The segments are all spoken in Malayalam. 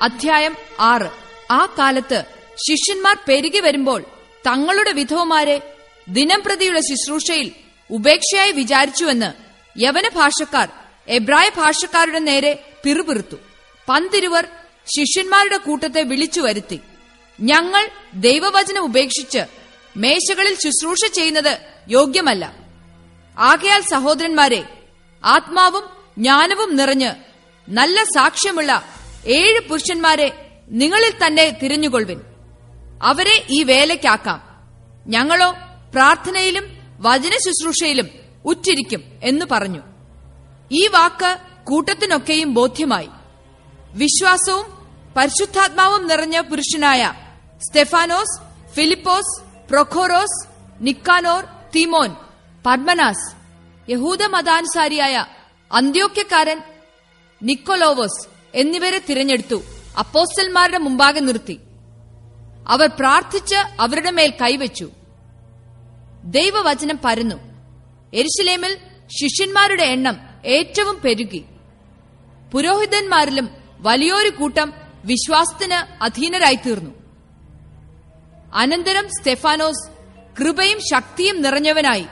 അധ്യായം ആറ്. ആ കാലത്ത് ശിഷ്യന്മാർ പെരുകി വരുമ്പോൾ തങ്ങളുടെ വിധവമാരെ പ്രതിയുടെ ശുശ്രൂഷയിൽ ഉപേക്ഷയായി വിചാരിച്ചുവെന്ന് യവന ഭാഷക്കാർ എബ്രായ ഭാഷക്കാരുടെ നേരെ പിറുപിറുത്തു. പന്തിരുവർ ശിഷ്യന്മാരുടെ കൂട്ടത്തെ വിളിച്ചു വരുത്തി. ഞങ്ങൾ ദൈവവചനം ഉപേക്ഷിച്ച് മേശകളിൽ ശുശ്രൂഷ ചെയ്യുന്നത് യോഗ്യമല്ല. ആകയാൽ സഹോദരന്മാരെ ആത്മാവും ജ്ഞാനവും നിറഞ്ഞ് നല്ല സാക്ഷ്യമുള്ള ഏഴ് പുരുഷന്മാരെ നിങ്ങളിൽ തന്നെ തിരഞ്ഞുകൊള്ളുവിൻ. അവരെ ഈ വേലയ്ക്കാക്കാം. ഞങ്ങളോ പ്രാർത്ഥനയിലും വചന ശുശ്രൂഷയിലും ഉറ്റിരിക്കും എന്ന് പറഞ്ഞു. ഈ വാക്ക് കൂട്ടത്തിനൊക്കെയും ബോധ്യമായി. വിശ്വാസവും പരിശുദ്ധാത്മാവും നിറഞ്ഞ പുരുഷനായ സ്റ്റെഫാനോസ് ഫിലിപ്പോസ് പ്രൊഖോറോസ് നിക്കാനോർ തിമോൻ പത്മനാസ് യഹൂദ മതാനുസാരിയായ അന്ത്യോക്യക്കാരൻ നിക്കോലോവോസ് എന്നിവരെ തിരഞ്ഞെടുത്തു. അപ്പോസ്റ്റൽമാരുടെ മുമ്പാകെ നിർത്തി. അവർ പ്രാർത്ഥിച്ച് അവരുടെ മേൽ കൈവച്ചു. ദൈവവചനം പരന്നു. എരിശിലേമിൽ ശിഷ്യന്മാരുടെ എണ്ണം ഏറ്റവും പെരുകി. പുരോഹിതന്മാരിലും വലിയൊരു കൂട്ടം വിശ്വാസത്തിന് അധീനരായിത്തീർന്നു. അനന്തരം സ്റ്റെഫാനോസ് കൃപയും ശക്തിയും നിറഞ്ഞവനായി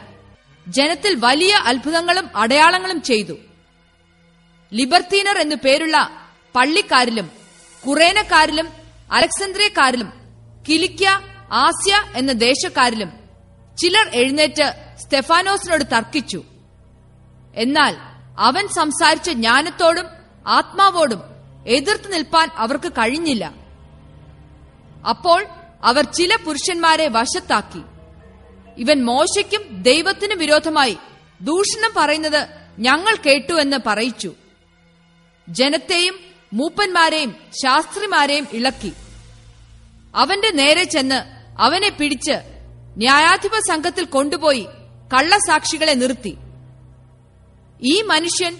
ജനത്തിൽ വലിയ അത്ഭുതങ്ങളും അടയാളങ്ങളും ചെയ്തു. ലിബർത്തീനർ എന്നു പേരുള്ള പള്ളിക്കാരിലും കുറേനക്കാരിലും അലക്സന്ദ്രിയക്കാരിലും കിലിക്യ ആസ്യ എന്ന ദേശക്കാരിലും ചിലർ എഴുന്നേറ്റ് സ്റ്റെഫാനോസിനോട് തർക്കിച്ചു. എന്നാൽ അവൻ സംസാരിച്ച ജ്ഞാനത്തോടും ആത്മാവോടും എതിർത്ത് നിൽപ്പാൻ അവർക്ക് കഴിഞ്ഞില്ല. അപ്പോൾ അവർ ചില പുരുഷന്മാരെ വശത്താക്കി. ഇവൻ മോശയ്ക്കും ദൈവത്തിനും വിരോധമായി ദൂഷണം പറയുന്നത് ഞങ്ങൾ കേട്ടു എന്ന് പറയിച്ചു. ജനത്തെയും മൂപ്പന്മാരെയും ശാസ്ത്രിമാരെയും ഇളക്കി. അവന്റെ നേരെ ചെന്ന് അവനെ പിടിച്ച് ന്യായാധിപ സംഘത്തിൽ കൊണ്ടുപോയി കള്ളസാക്ഷികളെ നിർത്തി. ഈ മനുഷ്യൻ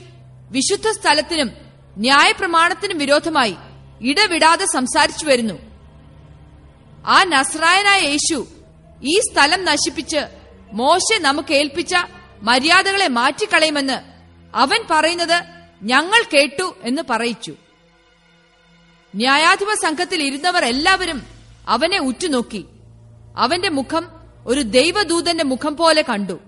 വിശുദ്ധ സ്ഥലത്തിനും ന്യായപ്രമാണത്തിനും വിരോധമായി ഇടവിടാതെ സംസാരിച്ചു വരുന്നു. ആ നസ്രായനായ യേശു ഈ സ്ഥലം നശിപ്പിച്ച് മോശെ നമുക്ക് ഏൽപ്പിച്ച മര്യാദകളെ മാറ്റിക്കളയുമെന്ന് അവൻ പറയുന്നത് ഞങ്ങൾ കേട്ടു എന്ന് പറയിച്ചു. ന്യായാധിപ സംഘത്തിൽ ഇരുന്നവർ എല്ലാവരും അവനെ ഉറ്റുനോക്കി. അവന്റെ മുഖം ഒരു ദൈവദൂതന്റെ മുഖം പോലെ കണ്ടു.